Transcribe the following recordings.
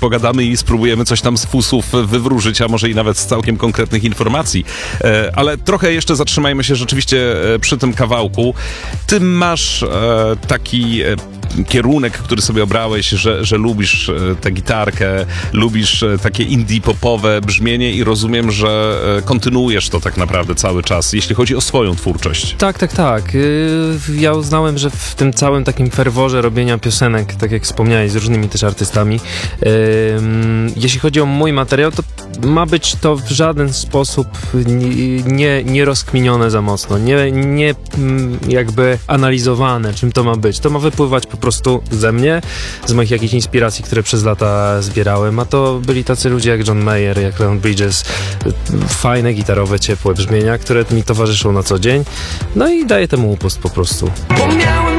Pogadamy i spróbujemy coś tam z fusów wywróżyć, a może i nawet z całkiem konkretnych informacji. E, ale trochę jeszcze zatrzymajmy się rzeczywiście e, przy tym kawałku. Ty masz e, taki kierunek, który sobie obrałeś, że, że lubisz e, tę gitarkę, lubisz e, takie indie popowe brzmienie i rozumiem, że e, kontynuujesz to tak naprawdę cały czas, jeśli chodzi o swoją twórczość. Tak, tak, tak. Yy, Ja uznałem, że w tym całym takim ferworze robienia piosenek, tak jak wspomniałeś, z różnymi też artystami, jeśli chodzi o mój materiał, to ma być to w żaden sposób nie, nie, nie rozkminione za mocno, nie, nie mm, jakby analizowane, czym to ma być. To ma wypływać po prostu ze mnie, z moich jakichś inspiracji, które przez lata zbierałem, a to byli tacy ludzie jak John Mayer, jak Leon Bridges, fajne, gitarowe, ciepłe brzmienia, które mi towarzyszą na co dzień. No i daję temu upust po prostu. Bo miałem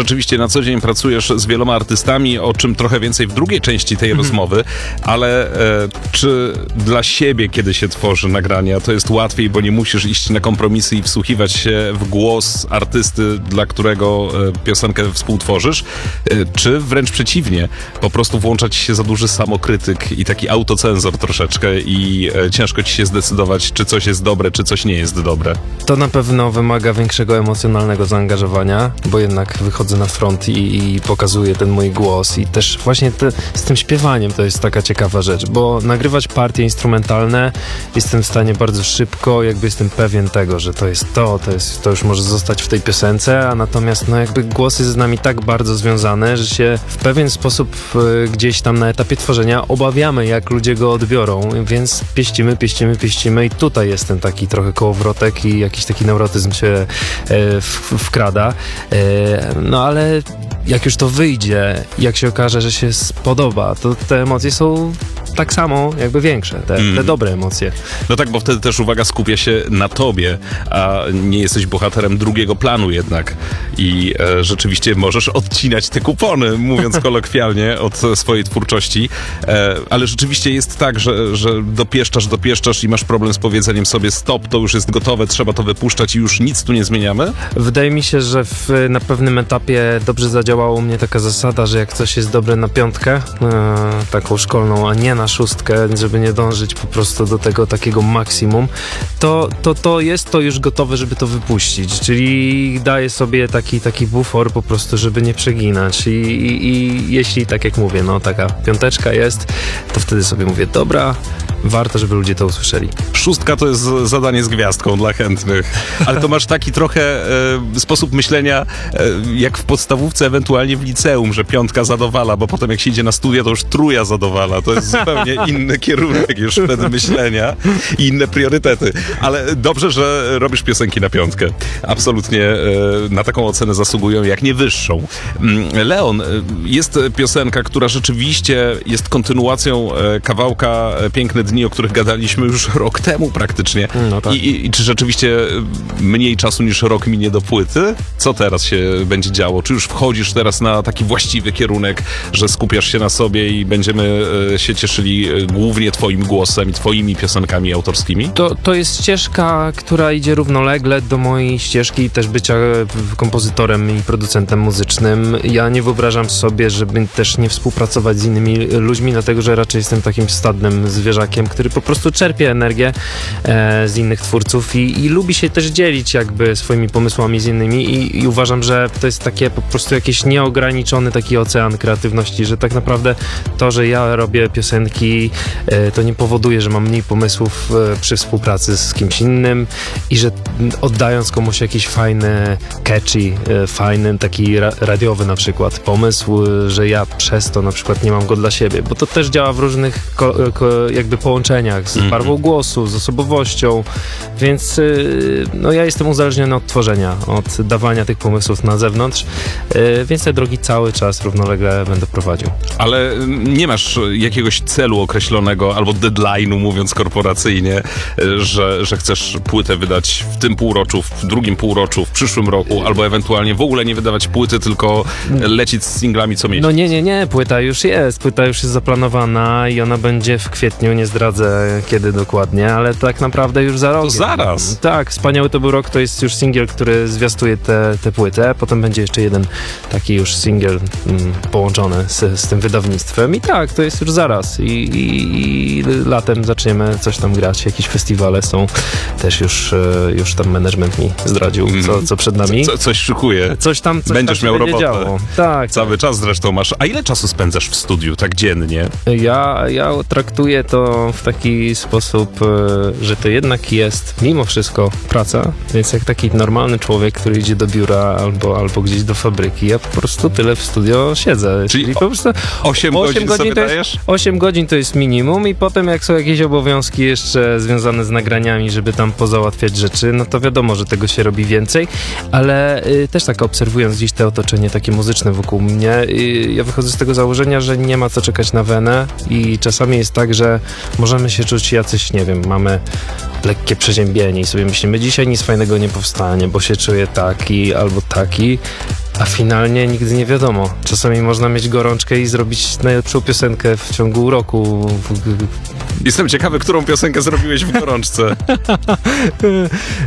Rzeczywiście na co dzień pracujesz z wieloma artystami, o czym trochę więcej w drugiej części tej rozmowy, ale e, czy dla siebie, kiedy się tworzy nagrania, to jest łatwiej, bo nie musisz iść na kompromisy i wsłuchiwać się w głos artysty, dla którego e, piosenkę współtworzysz, e, czy wręcz przeciwnie, po prostu włącza ci się za duży samokrytyk i taki autocenzor troszeczkę i e, ciężko ci się zdecydować, czy coś jest dobre, czy coś nie jest dobre. To na pewno wymaga większego emocjonalnego zaangażowania, bo jednak wychodzę na front i, i pokazuję ten mój głos i też właśnie te, z tym śpiewaniem to jest taka ciekawa rzecz, bo nagrywać partie instrumentalne jestem w stanie bardzo szybko, jakby jestem pewien tego, że to jest to, to, jest, to już może zostać w tej piosence, a natomiast no jakby głos jest z nami tak bardzo związany, że się w pewien sposób e, gdzieś tam na etapie tworzenia obawiamy, jak ludzie go odbiorą, więc pieścimy, pieścimy, pieścimy i tutaj jest ten taki trochę kołowrotek i jakiś taki neurotyzm się e, w, wkrada. E, no ale jak już to wyjdzie, jak się okaże, że się spodoba, to te emocje są tak samo jakby większe, te, te dobre emocje. No tak, bo wtedy też uwaga skupia się na tobie, a nie jesteś bohaterem drugiego planu jednak. I e, rzeczywiście możesz odcinać te kupony, mówiąc kolokwialnie, od swojej twórczości. E, ale rzeczywiście jest tak, że, że dopieszczasz, dopieszczasz i masz problem z powiedzeniem sobie stop, to już jest gotowe, trzeba to wypuszczać i już nic tu nie zmieniamy. Wydaje mi się, że w, na pewnym etapie dobrze zadziałała u mnie taka zasada, że jak coś jest dobre na piątkę, e, taką szkolną, a nie na szóstkę, żeby nie dążyć po prostu do tego takiego maksimum, to to, to jest to już gotowe, żeby to wypuścić. Czyli daję sobie taki, taki bufor po prostu, żeby nie przeginać. I, i, I jeśli, tak jak mówię, no taka piąteczka jest, to wtedy sobie mówię, dobra, warto, żeby ludzie to usłyszeli. Szóstka to jest zadanie z gwiazdką dla chętnych, ale to masz taki trochę e, sposób myślenia e, jak w podstawówce, ewentualnie w liceum, że piątka zadowala, bo potem jak się idzie na studia, to już truja zadowala. To jest zupełnie inny kierunek już wtedy myślenia i inne priorytety. Ale dobrze, że robisz piosenki na piątkę. Absolutnie e, na taką ocenę zasługują, jak nie wyższą. Mm, Leon, e, jest piosenka, która rzeczywiście jest kontynuacją e, kawałka Piękne Dni, o których gadaliśmy już rok temu praktycznie. No tak. I, i, czy rzeczywiście mniej czasu niż rok minie do płyty? Co teraz się będzie działo? Czy już wchodzisz teraz na taki właściwy kierunek, że skupiasz się na sobie i będziemy się cieszyli e, głównie twoim głosem i twoimi piosenkami autorskimi? To, to jest ścieżka, która idzie równolegle do mojej ścieżki też bycia e, kompozytorem i producentem muzycznym. Ja nie wyobrażam sobie, żeby też nie współpracować z innymi ludźmi, dlatego że raczej jestem takim stadnym zwierzakiem, który po prostu czerpie energię e, z innych twórców i, i lubi się też dzielić jakby swoimi pomysłami z innymi i, i uważam, że to jest takie po prostu jakiś nieograniczony taki ocean kreatywności, że tak naprawdę to, że ja robię piosenki, e, to nie powoduje, że mam mniej pomysłów e, przy współpracy z kimś innym i że oddając komuś jakiś fajny, catchy, e, fajny, taki ra radiowy na przykład pomysł, że ja przez to na przykład nie mam go dla siebie, bo to też działa w różnych jakby połączeniach z Mhm. barwą głosu, z osobowością, więc no ja jestem uzależniony od tworzenia, od dawania tych pomysłów na zewnątrz, więc te drogi cały czas równolegle będę prowadził. Ale mm, nie masz jakiegoś celu określonego albo deadline'u, mówiąc korporacyjnie, e, że, że chcesz płytę wydać w tym półroczu, w drugim półroczu, w przyszłym roku, albo ewentualnie w ogóle nie wydawać płyty, tylko lecieć z singlami co miesiąc? No nie, nie, nie, płyta już jest, płyta już jest zaplanowana i ona będzie w kwietniu, nie zdradzę kiedy dokładnie, ale tak naprawdę już za rok. zaraz. Tak, Wspaniały to był rok, to jest już singiel, który zwiastuje tę te, płytę, potem będzie jeszcze jeden taki już singiel mm, połączony z, z tym wydawnictwem i tak, to jest już zaraz I, i, i latem zaczniemy coś tam grać, jakieś festiwale są, też już, e, już tam management mi zdradził, co, co przed nami. Co, coś szykuje. Coś tam, coś Będziesz tam miał robotę. działo. Tak, Cały czas zresztą masz. A ile czasu spędzasz w studiu, tak dziennie? Ja, ja traktuję to w taki sposób, e, że to jednak jest mimo wszystko praca, więc jak taki normalny człowiek, który idzie do biura albo, albo gdzieś do fabryki, ja po prostu tyle w studio siedzę. Czyli Czyli po prostu 8 godzin, sobie to jest, dajesz? 8 godzin to jest minimum i potem jak są jakieś obowiązki jeszcze związane z nagraniami, żeby tam pozałatwiać rzeczy, no to wiadomo, że tego się robi więcej, ale y, też tak obserwując gdzieś te otoczenie takie muzyczne wokół mnie, y, ja wychodzę z tego założenia, że nie ma co czekać na wenę i czasami jest tak, że możemy się czuć jacyś, nie wiem, mamy lekkie przeziębienie i sobie myślimy, dzisiaj nic fajnego nie powstanie, bo się czuję taki albo taki, a finalnie nigdy nie wiadomo. Czasami można mieć gorączkę i zrobić najlepszą piosenkę w ciągu roku. Jestem ciekawy, którą piosenkę zrobiłeś w gorączce.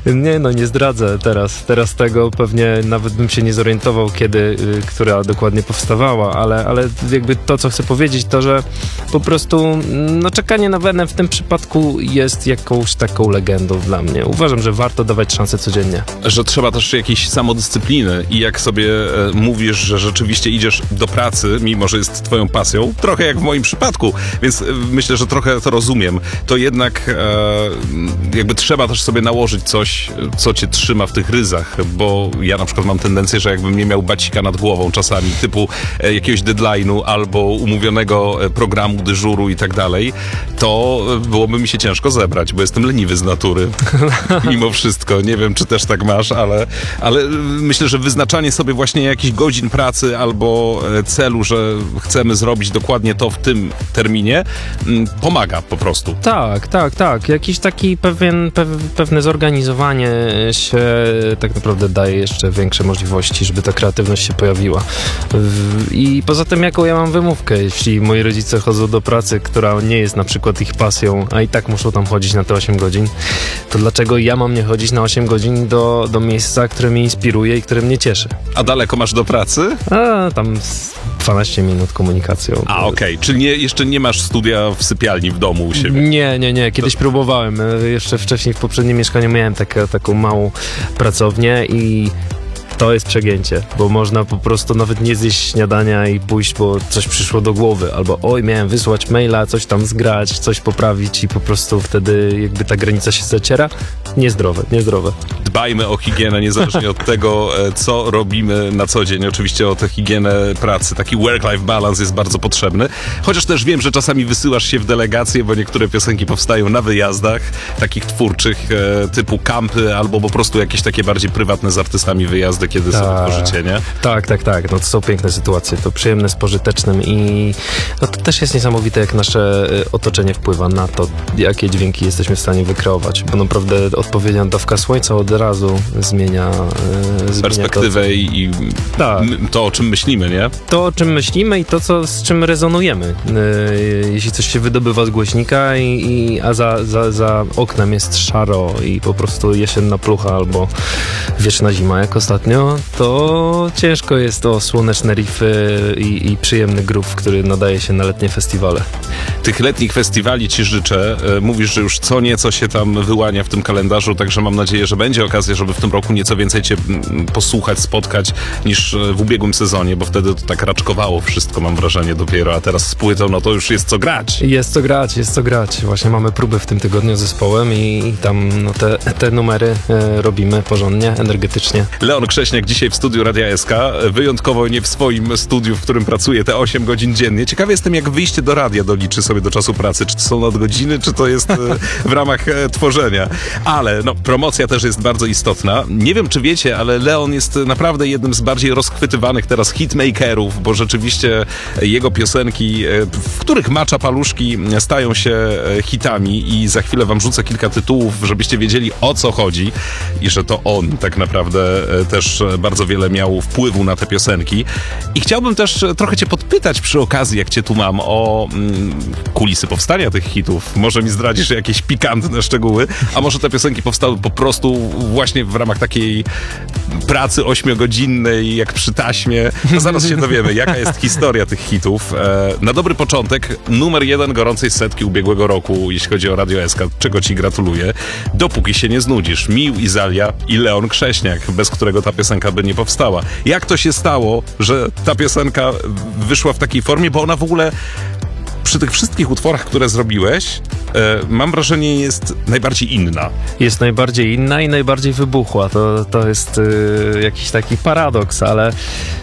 Nie no, nie zdradzę teraz. Teraz tego pewnie nawet bym się nie zorientował, kiedy, y, która dokładnie powstawała, ale, ale jakby to, co chcę powiedzieć, to, że po prostu mm, no, czekanie na wenę w tym przypadku jest jakąś taką legendą dla mnie. Uważam, że warto dawać szansę codziennie. że trzeba też jakiejś samodyscypliny i jak sobie mówisz, że rzeczywiście idziesz do pracy, mimo że jest twoją pasją, trochę jak w moim przypadku, więc e, myślę, że trochę to rozumiem, to jednak e, jakby trzeba też sobie nałożyć coś, co cię trzyma w tych ryzach, bo ja na przykład mam tendencję, że jakbym nie miał bacika nad głową czasami, typu e, jakiegoś deadline'u albo umówionego e, programu, dyżuru i tak dalej, to e, byłoby mi się ciężko zebrać, bo jestem leniwy z natury. Mimo wszystko. Nie wiem, czy też tak masz, ale, ale myślę, że wyznaczanie sobie właśnie jakichś godzin pracy albo e, celu, że chcemy zrobić dokładnie to w tym terminie, mm, pomaga po prostu. Tak, tak, tak. Jakiś taki pewien, pew, pewne zorganizowanie się tak naprawdę daje jeszcze większe możliwości, żeby ta kreatywność się pojawiła. I poza tym, jaką ja mam wymówkę, jeśli moi rodzice chodzą do pracy, która nie jest na przykład ich pasją, a i tak muszą tam chodzić na te 8 godzin, to dlaczego ja mam nie chodzić na 8 godzin do, do miejsca, które mnie inspiruje i które mnie cieszy? A daleko masz do pracy? A tam z 12 minut komunikacją. A, okej. Czyli nie, jeszcze nie masz studia w sypialni w domu u siebie. Nie, nie, nie. Kiedyś próbowałem. E, Jeszcze wcześniej w poprzednim mieszkaniu miałem taką małą pracownię i to jest przegięcie, bo można po prostu nawet nie zjeść śniadania i pójść, bo coś przyszło do głowy, albo oj, miałem wysłać maila, coś tam zgrać, coś poprawić i po prostu wtedy jakby ta granica się zaciera. Niezdrowe, niezdrowe. Dbajmy o higienę, niezależnie od tego, e, co robimy na co dzień. Oczywiście o tę higienę pracy. Taki work-life balance jest bardzo potrzebny. Chociaż też wiem, że czasami wysyłasz się w delegacje, bo niektóre piosenki powstają na wyjazdach, takich twórczych, e, typu kampy, albo po prostu jakieś takie bardziej prywatne z artystami wyjazdy, kiedy sobie Tak. tworzycie, nie? Tak, tak, tak. No to są piękne sytuacje. To przyjemne z pożytecznym i no to też jest niesamowite, jak nasze y, otoczenie wpływa na to, jakie dźwięki jesteśmy w stanie wykreować. Bo naprawdę odpowiednia dawka słońca od razu zmienia, y, zmienia Perspektywę i, i To, tak. to, o czym myślimy, nie? to, o czym myślimy i to, co, z czym rezonujemy. Y, jeśli coś się wydobywa z głośnika, i, i, a za, za, za oknem jest szaro i po prostu jesienna plucha albo wieczna zima, jak ostatnio, to ciężko jest o słoneczne riffy i, i przyjemny groove, który nadaje się na letnie festiwale. Tych letnich festiwali ci życzę. E, Mówisz, że już co nieco się tam wyłania w tym kalendarzu, także mam nadzieję, że będzie okazja, żeby w tym roku nieco więcej cię mm, posłuchać, spotkać niż e, w ubiegłym sezonie, bo wtedy to tak raczkowało wszystko, mam wrażenie, dopiero, a teraz z płytą, no to już jest co grać. Jest co grać, jest co grać. Właśnie mamy próby w tym tygodniu z zespołem i, i tam no, te, te numery e, robimy porządnie, energetycznie. Leon Krzeć Krześniak dzisiaj w studiu Radia SK, wyjątkowo nie w swoim studiu, w którym pracuje te 8 godzin dziennie. Ciekawy jestem, jak wyjście do radia doliczy sobie do czasu pracy. Czy to są nadgodziny, czy to jest e, w ramach e, tworzenia. Ale no, promocja też jest bardzo istotna. Nie wiem, czy wiecie, ale Leon jest naprawdę jednym z bardziej rozchwytywanych teraz hitmakerów, bo rzeczywiście jego piosenki, e, w których macza paluszki, stają się hitami i za chwilę wam rzucę kilka tytułów, żebyście wiedzieli o co chodzi i że to on tak naprawdę e, też e, bardzo wiele miał wpływu na te piosenki. I chciałbym też e, trochę cię podpytać przy okazji, jak cię tu mam, o mm, kulisy powstania tych hitów. Może mi zdradzisz jakieś pikantne szczegóły, a może te piosenki powstały po prostu właśnie w ramach takiej pracy ośmiogodzinnej, jak przy taśmie. No zaraz się dowiemy, jaka jest historia tych hitów. E, na dobry początek, numer jeden gorącej setki ubiegłego roku, jeśli chodzi o Radio SK, czego ci gratuluję. Dopóki się nie znudzisz. Mił Izalia i Leon Krześniak, bez którego ta piosenka by nie powstała. Jak to się stało, że ta piosenka wyszła w takiej formie, bo ona w ogóle przy tych wszystkich utworach, które zrobiłeś, e, mam wrażenie, jest najbardziej inna. Jest najbardziej inna i najbardziej wybuchła. To, to jest y, jakiś taki paradoks, ale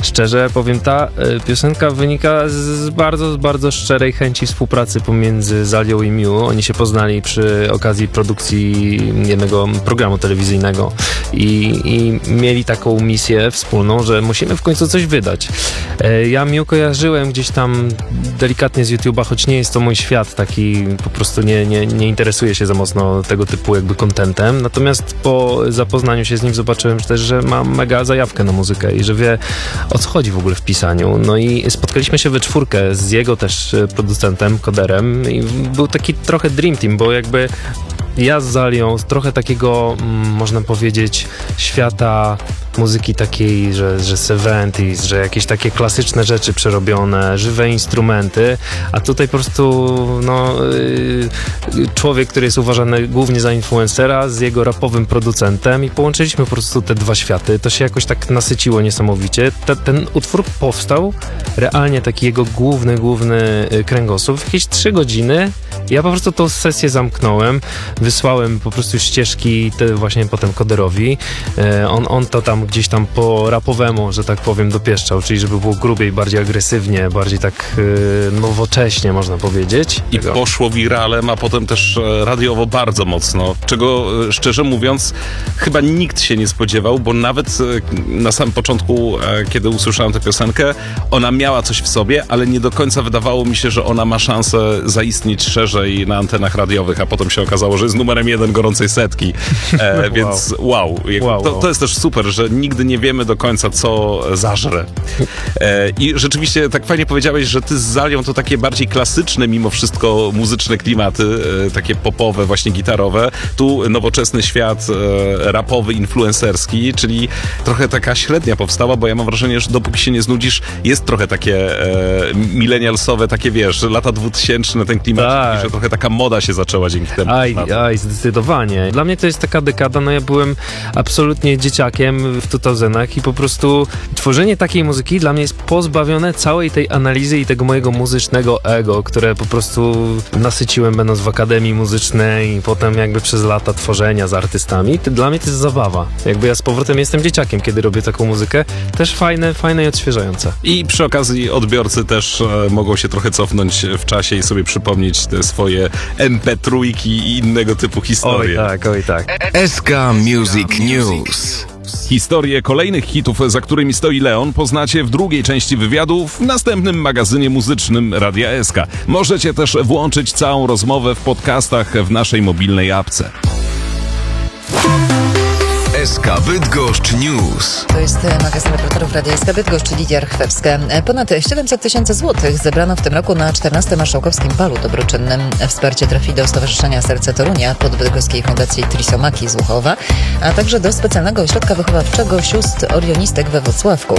szczerze powiem, ta y, piosenka wynika z, bardzo, bardzo szczerej chęci współpracy pomiędzy Zalią i Miu. Oni się poznali przy okazji produkcji jednego programu telewizyjnego i, i mieli taką misję wspólną, że musimy w końcu coś wydać. E, ja Miu kojarzyłem gdzieś tam delikatnie z YouTube'a, choć nie jest to mój świat taki, po prostu nie, nie, nie interesuję się za mocno tego typu jakby contentem. Natomiast po zapoznaniu się z nim zobaczyłem też, że ma mega zajawkę na muzykę i że wie o co chodzi w ogóle w pisaniu. No i spotkaliśmy się we czwórkę z jego też e, producentem, koderem i był taki trochę dream team, bo jakby ja z Zalią trochę takiego, mm, można powiedzieć, świata muzyki takiej, że, że 70s, że jakieś takie klasyczne rzeczy przerobione, żywe instrumenty, a tutaj po prostu no, yy, człowiek, który jest uważany głównie za influencera z jego rapowym producentem i połączyliśmy po prostu te dwa światy. To się jakoś tak nasyciło niesamowicie. Te, ten utwór powstał, realnie taki jego główny, główny y, kręgosłup, jakieś trzy godziny. Ja po prostu tą sesję zamknąłem, wysłałem po prostu ścieżki te właśnie potem koderowi. E, On, on to tam gdzieś tam po rapowemu, że tak powiem, dopieszczał, czyli żeby było grubiej, bardziej agresywnie, bardziej tak e, nowocześnie, można powiedzieć. I Tego. poszło wiralem, a potem też e, radiowo bardzo mocno, czego e, szczerze mówiąc chyba nikt się nie spodziewał, bo nawet e, na samym początku, kiedy usłyszałem tę piosenkę, ona miała coś w sobie, ale nie do końca wydawało mi się, że ona ma szansę zaistnieć szerzej na antenach radiowych, a potem się okazało, że jest numerem jeden gorącej setki, e, więc wow, Wow, to, wow. to jest też super, że nigdy nie wiemy do końca, co zażre. E, I rzeczywiście tak fajnie powiedziałeś, że ty z Zalią to takie bardziej klasyczne mimo wszystko muzyczne klimaty, e, takie popowe, właśnie gitarowe. Tu nowoczesny świat e, rapowy, influencerski, czyli trochę taka średnia powstała, bo ja mam wrażenie, że dopóki się nie znudzisz, jest trochę takie e, milenialsowe, takie wiesz, lata dwutysięczne, ten klimat, Tak. że trochę taka moda się zaczęła dzięki temu. Aj, aj, zdecydowanie. Dla mnie to jest taka dekada, no ja byłem absolutnie dzieciakiem w 2000 i po prostu tworzenie takiej muzyki dla mnie jest pozbawione całej tej analizy i tego mojego muzycznego ego, które po prostu nasyciłem będąc w akademii muzycznej i potem jakby przez lata tworzenia z artystami. To Dla mnie to jest zabawa. Jakby ja z powrotem jestem dzieciakiem, kiedy robię taką muzykę. Też fajne, fajne i odświeżające. I przy okazji odbiorcy też e, mogą się trochę cofnąć w czasie i sobie przypomnieć te swoje MP3 i innego typu Oj historie. tak, oj tak. SK Music News. Historię kolejnych hitów, za którymi stoi Leon, poznacie w drugiej części wywiadu w następnym magazynie muzycznym Radia SK. Możecie też włączyć całą rozmowę w podcastach w naszej mobilnej apce. SK Bydgoszcz News. To jest e, magazyn reporterów Radia SK Bydgoszcz, Lidia Rchwewska. E, Ponad 700 tysięcy złotych zebrano w tym roku na 14 Marszałkowskim Balu Dobroczynnym. Wsparcie trafi do Stowarzyszenia Serce Torunia pod Bydgoskiej Fundacji Trisomaki z Łuchowa, a także do specjalnego ośrodka wychowawczego sióstr orionistek we Wrocławku.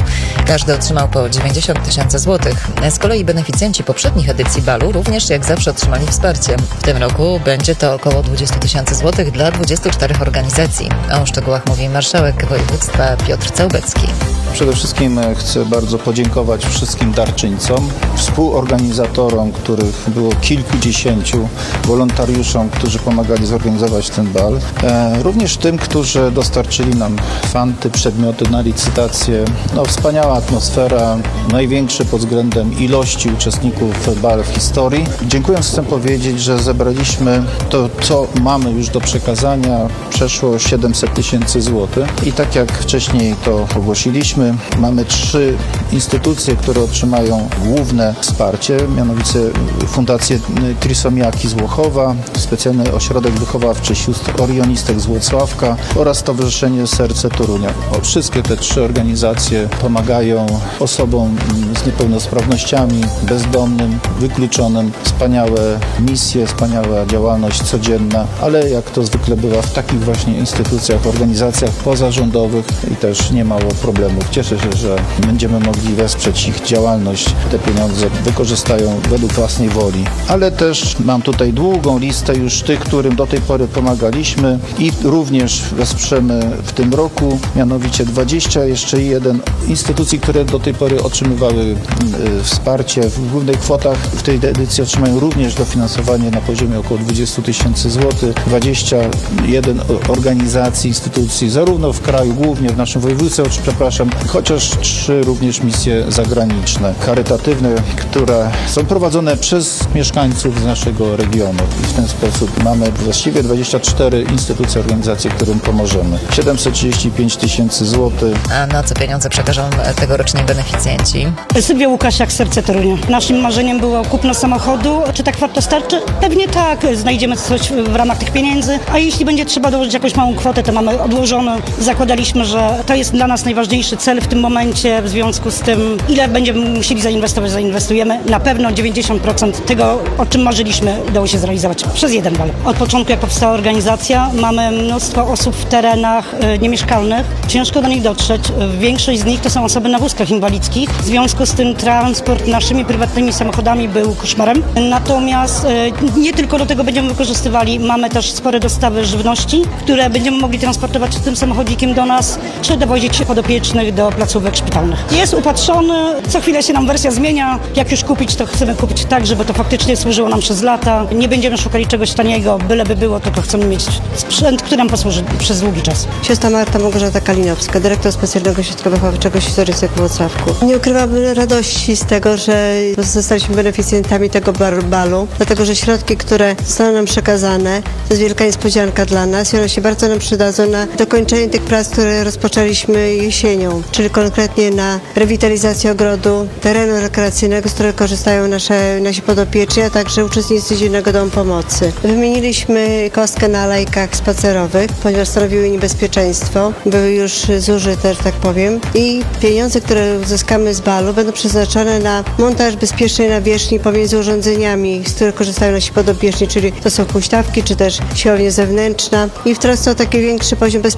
Każdy otrzymał po 90 tysięcy złotych. Z kolei beneficjenci poprzednich edycji Balu również jak zawsze otrzymali wsparcie. W tym roku będzie to około 20 tysięcy złotych dla 24 organizacji. O szczegółach mówi marszałek województwa Piotr Całbecki. Przede wszystkim e, chcę bardzo podziękować wszystkim darczyńcom, współorganizatorom, których było kilkudziesięciu, wolontariuszom, którzy pomagali zorganizować ten bal. E, również tym, którzy dostarczyli nam fanty, przedmioty na licytację. No, wspaniała atmosfera, największy pod względem ilości uczestników bal w historii. Dziękując chcę powiedzieć, że zebraliśmy to, co mamy już do przekazania, przeszło 700 tysięcy złotych i tak jak wcześniej to ogłosiliśmy, mamy trzy instytucje, które otrzymają główne wsparcie, mianowicie Fundację Trisomiaki z Włochowa, Specjalny Ośrodek Wychowawczy Sióstr Orionistek z Włocławka oraz Stowarzyszenie Serce Torunia. O, wszystkie te trzy organizacje pomagają osobom z niepełnosprawnościami, bezdomnym, wykluczonym. Wspaniałe misje, wspaniała działalność codzienna, ale jak to zwykle bywa w takich właśnie instytucjach, organizacjach pozarządowych i też nie mało problemów. Cieszę się, że będziemy mogli wesprzeć ich działalność. Te pieniądze wykorzystają według własnej woli. Ale też mam tutaj długą listę już tych, którym do tej pory pomagaliśmy i również wesprzemy w tym roku, mianowicie 20 jeszcze jeden instytucji, które do tej pory otrzymywały y, wsparcie w głównych kwotach. W tej edycji otrzymają również dofinansowanie na poziomie około 20 tysięcy złotych. 21 o- organizacji, instytucji, zarówno w kraju, głównie w naszym województwie, przepraszam, chociaż trzy również misje zagraniczne, charytatywne, które są prowadzone przez mieszkańców z naszego regionu. I w ten sposób mamy właściwie 24 instytucje, organizacje, którym pomożemy. 735 tysięcy złotych. A na co pieniądze przekażą tegoroczni beneficjenci? Sylwia Łukasiak, Serce Torunia. Naszym marzeniem było kupno samochodu. Czy ta kwota starczy? Pewnie tak. Znajdziemy coś w ramach tych pieniędzy. A jeśli będzie trzeba dołożyć jakąś małą kwotę, to mamy Zakładaliśmy, że to jest dla nas najważniejszy cel w tym momencie. W związku z tym, ile będziemy musieli zainwestować, zainwestujemy. Na pewno 90% tego, o czym marzyliśmy, udało się zrealizować przez jeden bal. Od początku, jak powstała organizacja, mamy mnóstwo osób w terenach y, niemieszkalnych. Ciężko do nich dotrzeć. Większość z nich to są osoby na wózkach inwalidzkich. W związku z tym transport naszymi prywatnymi samochodami był koszmarem. Natomiast y, nie tylko do tego będziemy wykorzystywali. Mamy też spore dostawy żywności, które będziemy mogli transportować tym samochodzikiem do nas, czy dowozić podopiecznych do placówek szpitalnych. Jest upatrzony, co chwilę się nam wersja zmienia. Jak już kupić, to chcemy kupić tak, żeby to faktycznie służyło nam przez lata. Nie będziemy szukali czegoś taniego, byleby było, tylko chcemy mieć sprzęt, który nam posłuży przez długi czas. Siostra Marta Małgorzata Kalinowska, dyrektor Specjalnego Ośrodka Wychowawczego Historycy w Włocławku. Nie ukrywam radości z tego, że zostaliśmy beneficjentami tego bar- balu, dlatego że środki, które zostaną nam przekazane, to jest wielka niespodzianka dla nas i one się bardzo nam przydadzą na dokończenie tych prac, które rozpoczęliśmy jesienią, czyli konkretnie na rewitalizację ogrodu, terenu rekreacyjnego, z którego korzystają nasze, nasi podopieczni, a także uczestnicy Dziennego Domu Pomocy. Wymieniliśmy kostkę na alejkach spacerowych, ponieważ stanowiły niebezpieczeństwo. Były już zużyte, że tak powiem. I pieniądze, które uzyskamy z balu będą przeznaczone na montaż bezpiecznej nawierzchni pomiędzy urządzeniami, z których korzystają nasi podopieczni, czyli to są huśtawki, czy też siłownia zewnętrzna. I w trosce o taki większy poziom bezpieczeństwa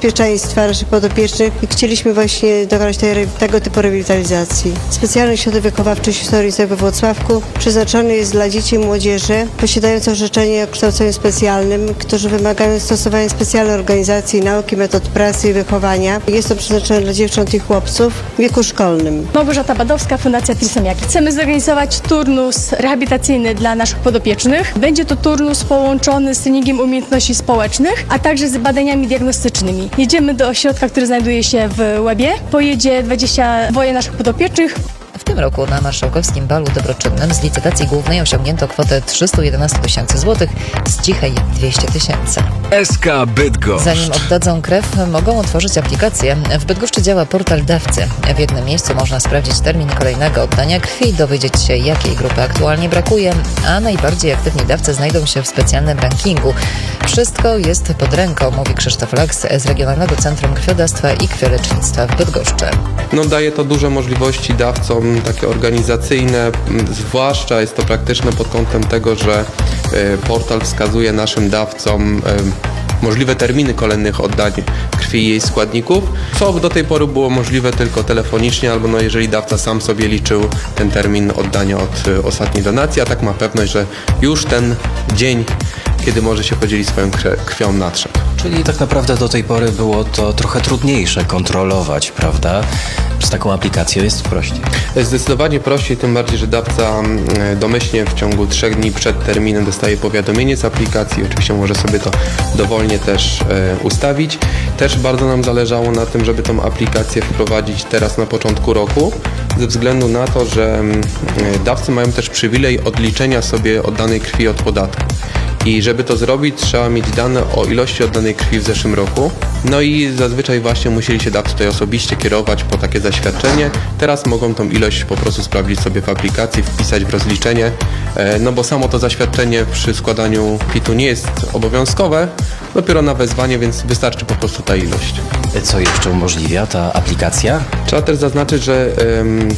naszych podopiecznych chcieliśmy właśnie dokonać tej, tego typu rewitalizacji. Specjalny Ośrodek Wychowawczy Historii we Włocławku przeznaczony jest dla dzieci i młodzieży posiadających orzeczenie o kształceniu specjalnym, którzy wymagają stosowania specjalnej organizacji nauki, metod pracy i wychowania. Jest to przeznaczone dla dziewcząt i chłopców w wieku szkolnym. Małgorzata Badowska, Fundacja Trisemiaki. Chcemy zorganizować turnus rehabilitacyjny dla naszych podopiecznych. Będzie to turnus połączony z treningiem umiejętności społecznych, a także z badaniami diagnostycznymi. Jedziemy do ośrodka, który znajduje się w Łebie. Pojedzie 20 dwoje naszych podopiecznych. W tym roku na Marszałkowskim Balu Dobroczynnym z licytacji głównej osiągnięto kwotę 311 tysięcy złotych, z cichej 200 tysięcy. SK Bydgoszcz. Zanim oddadzą krew, mogą otworzyć aplikację. W Bydgoszczy działa portal dawcy. W jednym miejscu można sprawdzić termin kolejnego oddania krwi, dowiedzieć się jakiej grupy aktualnie brakuje, a najbardziej aktywni dawcy znajdą się w specjalnym rankingu. Wszystko jest pod ręką, mówi Krzysztof Laks z Regionalnego Centrum Krwiodawstwa i Krwiolecznictwa w Bydgoszczy. No, daje to duże możliwości dawcom takie organizacyjne, zwłaszcza jest to praktyczne pod kątem tego, że e, portal wskazuje naszym dawcom e, możliwe terminy kolejnych oddań krwi i jej składników, co do tej pory było możliwe tylko telefonicznie, albo no, jeżeli dawca sam sobie liczył ten termin oddania od e, ostatniej donacji, a tak ma pewność, że już ten dzień kiedy może się podzielić swoją krwią na trzep. Czyli tak naprawdę do tej pory było to trochę trudniejsze kontrolować, prawda? Z taką aplikacją jest prościej. Zdecydowanie prościej, tym bardziej, że dawca mm, domyślnie w ciągu trzech dni przed terminem dostaje powiadomienie z aplikacji. Oczywiście może sobie to dowolnie też e, ustawić. Też bardzo nam zależało na tym, żeby tą aplikację wprowadzić teraz na początku roku, ze względu na to, że mm, e, dawcy mają też przywilej odliczenia sobie oddanej krwi od podatku. I żeby to zrobić, trzeba mieć dane o ilości oddanej krwi w zeszłym roku. No i zazwyczaj właśnie musieli się dawcy tutaj osobiście kierować po takie zaświadczenie. Teraz mogą tą ilość po prostu sprawdzić sobie w aplikacji, wpisać w rozliczenie. E, No bo samo to zaświadczenie przy składaniu PIT-u nie jest obowiązkowe, dopiero na wezwanie, więc wystarczy po prostu ta ilość. Co jeszcze umożliwia ta aplikacja? Trzeba też zaznaczyć, że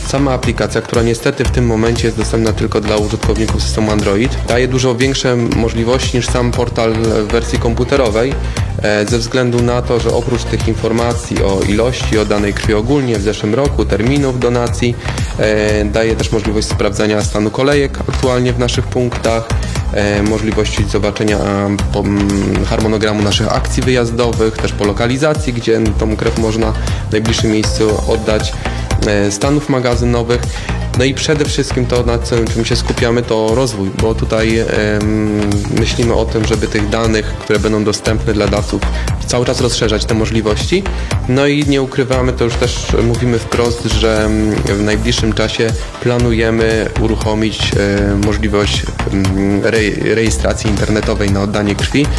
sama aplikacja, która niestety w tym momencie jest dostępna tylko dla użytkowników systemu Android, daje dużo większe możliwości niż sam portal w wersji komputerowej, e, ze względu na to, że oprócz tych informacji o ilości oddanej krwi ogólnie w zeszłym roku, terminów donacji, e, daje też możliwość sprawdzania stanu kolejek aktualnie w naszych punktach, e, możliwości zobaczenia harmonogramu naszych akcji wyjazdowych, też po lokalizacji, gdzie tą krew można w najbliższym miejscu oddać, e, stanów magazynowych. No i przede wszystkim to, na czym się skupiamy, to rozwój, bo tutaj myślimy o tym, żeby tych danych, które będą dostępne dla dawców, cały czas rozszerzać te możliwości. No i nie ukrywamy, to już też mówimy wprost, że w najbliższym czasie planujemy uruchomić e, możliwość re- rejestracji internetowej na oddanie krwi.